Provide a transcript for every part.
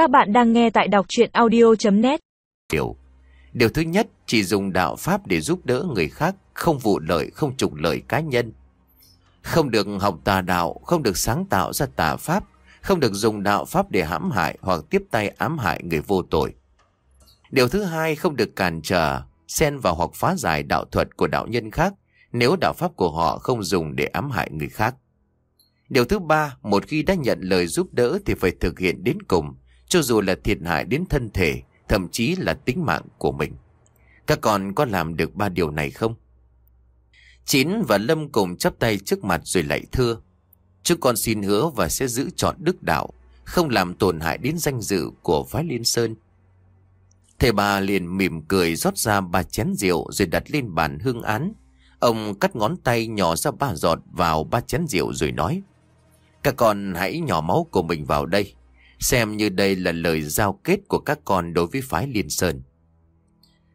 Các bạn đang nghe tại đọc chuyện audio.net Điều Điều thứ nhất chỉ dùng đạo pháp để giúp đỡ người khác Không vụ lợi, không trục lợi cá nhân. Không được học tà đạo Không được sáng tạo ra tà pháp Không được dùng đạo pháp để hãm hại Hoặc tiếp tay ám hại người vô tội. Điều thứ hai không được cản trở Xen vào hoặc phá giải đạo thuật của đạo nhân khác Nếu đạo pháp của họ không dùng để ám hại người khác. Điều thứ ba, một khi đã nhận lời giúp đỡ thì phải thực hiện đến cùng, cho dù là thiệt hại đến thân thể, thậm chí là tính mạng của mình. Các con có làm được ba điều này không? Chín và Lâm cùng chắp tay trước mặt rồi lạy thưa. Chúng con xin hứa và sẽ giữ chọn đức đạo, không làm tổn hại đến danh dự của phái Liên Sơn. Thầy bà liền mỉm cười rót ra ba chén rượu rồi đặt lên bàn hương án. Ông cắt ngón tay nhỏ ra ba giọt vào ba chén rượu rồi nói. Các con hãy nhỏ máu của mình vào đây. Xem như đây là lời giao kết của các con đối với phái Liên Sơn.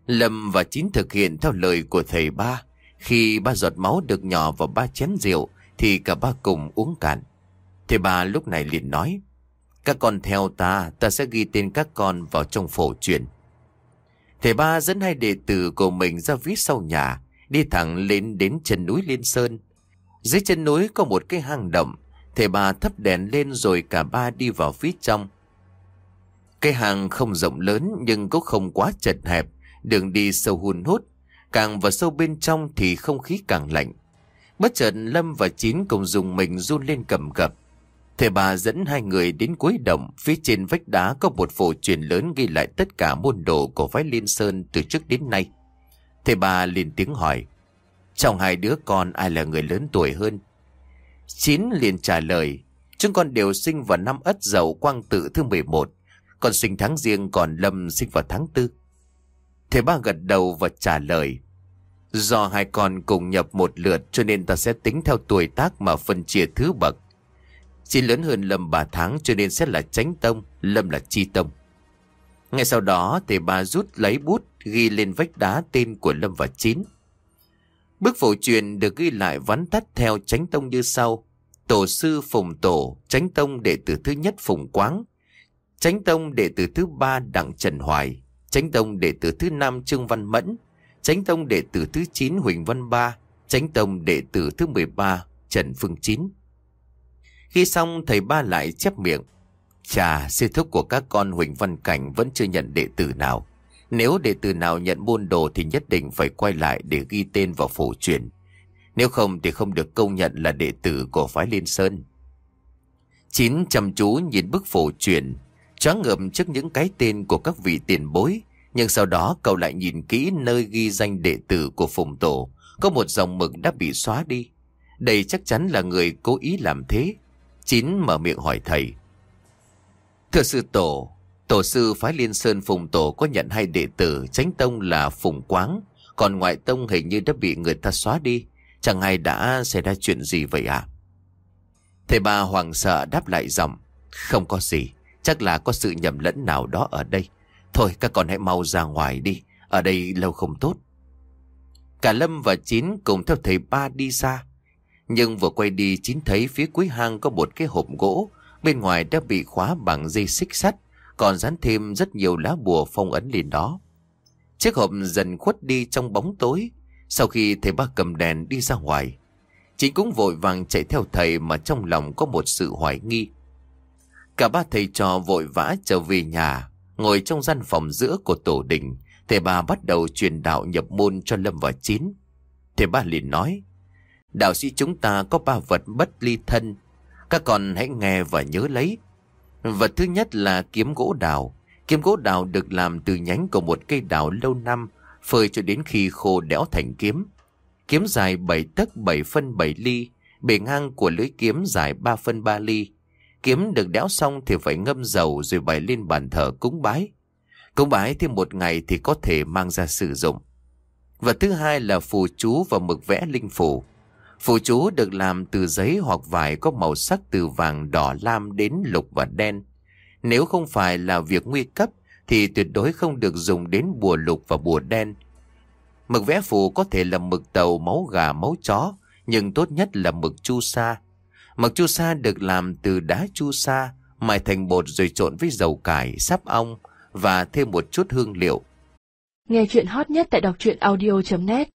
Lâm và Chín thực hiện theo lời của thầy ba. Khi ba giọt máu được nhỏ vào ba chén rượu thì cả ba cùng uống cạn. Thầy ba lúc này liền nói. Các con theo ta, ta sẽ ghi tên các con vào trong phổ truyền. Thầy ba dẫn hai đệ tử của mình ra phía sau nhà, đi thẳng lên đến chân núi Liên Sơn. Dưới chân núi có một cái hang động, thầy bà thắp đèn lên rồi cả ba đi vào phía trong. Cái hàng không rộng lớn nhưng cũng không quá chật hẹp, đường đi sâu hun hút. Càng vào sâu bên trong thì không khí càng lạnh. Bất chợt Lâm và Chín cùng dùng mình run lên cầm cập. Thầy bà dẫn hai người đến cuối động, phía trên vách đá có một phổ truyền lớn ghi lại tất cả môn đồ của phái Liên Sơn từ trước đến nay. Thầy bà liền tiếng hỏi, trong hai đứa con ai là người lớn tuổi hơn? Chín liền trả lời, chúng con đều sinh vào năm Ất Dậu Quang Tự thứ 11, còn sinh tháng riêng còn Lâm sinh vào tháng tư. Thầy ba gật đầu và trả lời, do hai con cùng nhập một lượt cho nên ta sẽ tính theo tuổi tác mà phân chia thứ bậc. chín lớn hơn Lâm 3 tháng cho nên sẽ là tránh tông, Lâm là chi tông. Ngay sau đó thầy ba rút lấy bút ghi lên vách đá tên của Lâm và Chín. Bức phổ truyền được ghi lại vắn tắt theo tránh tông như sau. Tổ sư Phùng Tổ, tránh tông đệ tử thứ nhất Phùng Quáng, tránh tông đệ tử thứ ba Đặng Trần Hoài, tránh tông đệ tử thứ năm Trương Văn Mẫn, tránh tông đệ tử thứ chín Huỳnh Văn Ba, tránh tông đệ tử thứ 13 Trần Phương Chín. Khi xong thầy ba lại chép miệng. Chà, sư thúc của các con Huỳnh Văn Cảnh vẫn chưa nhận đệ tử nào. Nếu đệ tử nào nhận buôn đồ thì nhất định phải quay lại để ghi tên vào phổ truyền. Nếu không thì không được công nhận là đệ tử của phái Liên Sơn. Chín chăm chú nhìn bức phổ truyền, choáng ngợp trước những cái tên của các vị tiền bối. Nhưng sau đó cậu lại nhìn kỹ nơi ghi danh đệ tử của Phùng Tổ. Có một dòng mực đã bị xóa đi. Đây chắc chắn là người cố ý làm thế. Chín mở miệng hỏi thầy. Thưa sư tổ, tổ sư phái Liên Sơn Phùng Tổ có nhận hai đệ tử tránh tông là Phùng Quáng, còn ngoại tông hình như đã bị người ta xóa đi. Chẳng ai đã xảy ra chuyện gì vậy à? Thầy ba hoàng sợ đáp lại giọng, không có gì, chắc là có sự nhầm lẫn nào đó ở đây. Thôi các con hãy mau ra ngoài đi, ở đây lâu không tốt. Cả Lâm và Chín cùng theo thầy ba đi xa. Nhưng vừa quay đi Chín thấy phía cuối hang có một cái hộp gỗ, bên ngoài đã bị khóa bằng dây xích sắt, còn dán thêm rất nhiều lá bùa phong ấn lên đó. Chiếc hộp dần khuất đi trong bóng tối, sau khi thầy ba cầm đèn đi ra ngoài. Chính cũng vội vàng chạy theo thầy mà trong lòng có một sự hoài nghi. Cả ba thầy trò vội vã trở về nhà, ngồi trong gian phòng giữa của tổ đình. Thầy ba bắt đầu truyền đạo nhập môn cho Lâm và Chín. Thầy ba liền nói, đạo sĩ chúng ta có ba vật bất ly thân. Các con hãy nghe và nhớ lấy. Vật thứ nhất là kiếm gỗ đào. Kiếm gỗ đào được làm từ nhánh của một cây đào lâu năm, phơi cho đến khi khô đẽo thành kiếm. Kiếm dài 7 tấc 7 phân 7 ly, bề ngang của lưỡi kiếm dài 3 phân 3 ly. Kiếm được đẽo xong thì phải ngâm dầu rồi bày lên bàn thờ cúng bái. Cúng bái thêm một ngày thì có thể mang ra sử dụng. Và thứ hai là phù chú và mực vẽ linh phù. Phù chú được làm từ giấy hoặc vải có màu sắc từ vàng đỏ lam đến lục và đen. Nếu không phải là việc nguy cấp thì tuyệt đối không được dùng đến bùa lục và bùa đen. Mực vẽ phù có thể là mực tàu, máu gà, máu chó, nhưng tốt nhất là mực chu sa. Mực chu sa được làm từ đá chu sa, mài thành bột rồi trộn với dầu cải, sáp ong và thêm một chút hương liệu. Nghe chuyện hot nhất tại đọc truyện audio.net